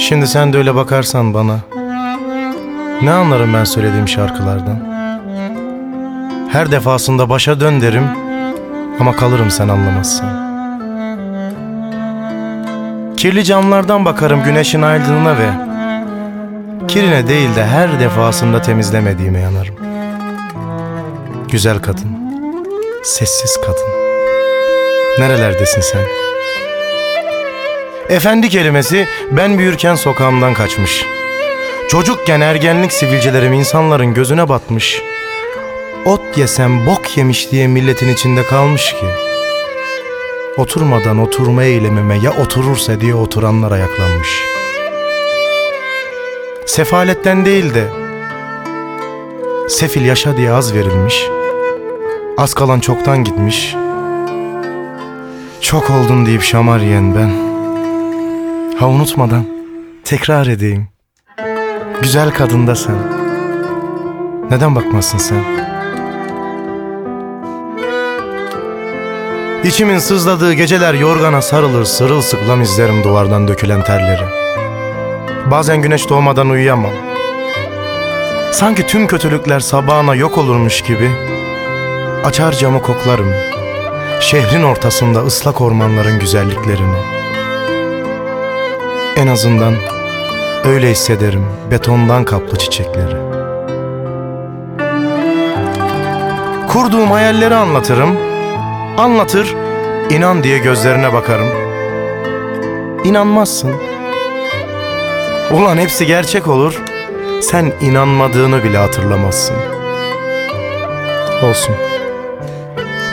Şimdi sen de öyle bakarsan bana. Ne anlarım ben söylediğim şarkılardan? Her defasında başa dön derim ama kalırım sen anlamazsan. Kirli camlardan bakarım güneşin aydınlığına ve kirine değil de her defasında temizlemediğime yanarım. Güzel kadın, sessiz kadın. Nerelerdesin sen? Efendi kelimesi ben büyürken sokağımdan kaçmış. Çocukken ergenlik sivilcelerim insanların gözüne batmış. Ot yesem bok yemiş diye milletin içinde kalmış ki. Oturmadan oturma eylemime ya oturursa diye oturanlar ayaklanmış. Sefaletten değil de sefil yaşa diye az verilmiş. Az kalan çoktan gitmiş. Çok oldun deyip şamar yiyen ben. Ha unutmadan tekrar edeyim. Güzel kadın da sen. Neden bakmazsın sen? İçimin sızladığı geceler yorgana sarılır sırılsıklam izlerim duvardan dökülen terleri. Bazen güneş doğmadan uyuyamam. Sanki tüm kötülükler sabahına yok olurmuş gibi açar camı koklarım. Şehrin ortasında ıslak ormanların güzelliklerini. En azından öyle hissederim betondan kaplı çiçekleri. Kurduğum hayalleri anlatırım. Anlatır, inan diye gözlerine bakarım. İnanmazsın. Ulan hepsi gerçek olur. Sen inanmadığını bile hatırlamazsın. Olsun.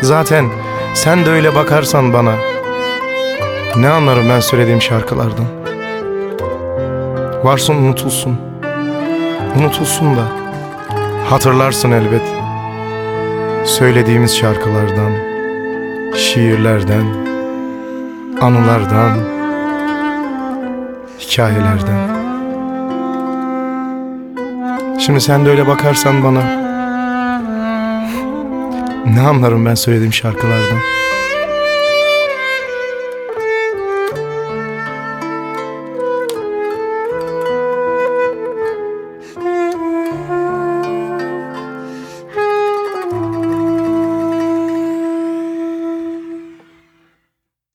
Zaten sen de öyle bakarsan bana ne anlarım ben söylediğim şarkılardan. Varsın unutulsun. Unutulsun da hatırlarsın elbet. Söylediğimiz şarkılardan, şiirlerden, anılardan, hikayelerden. Şimdi sen de öyle bakarsan bana ne anlarım ben söylediğim şarkılardan.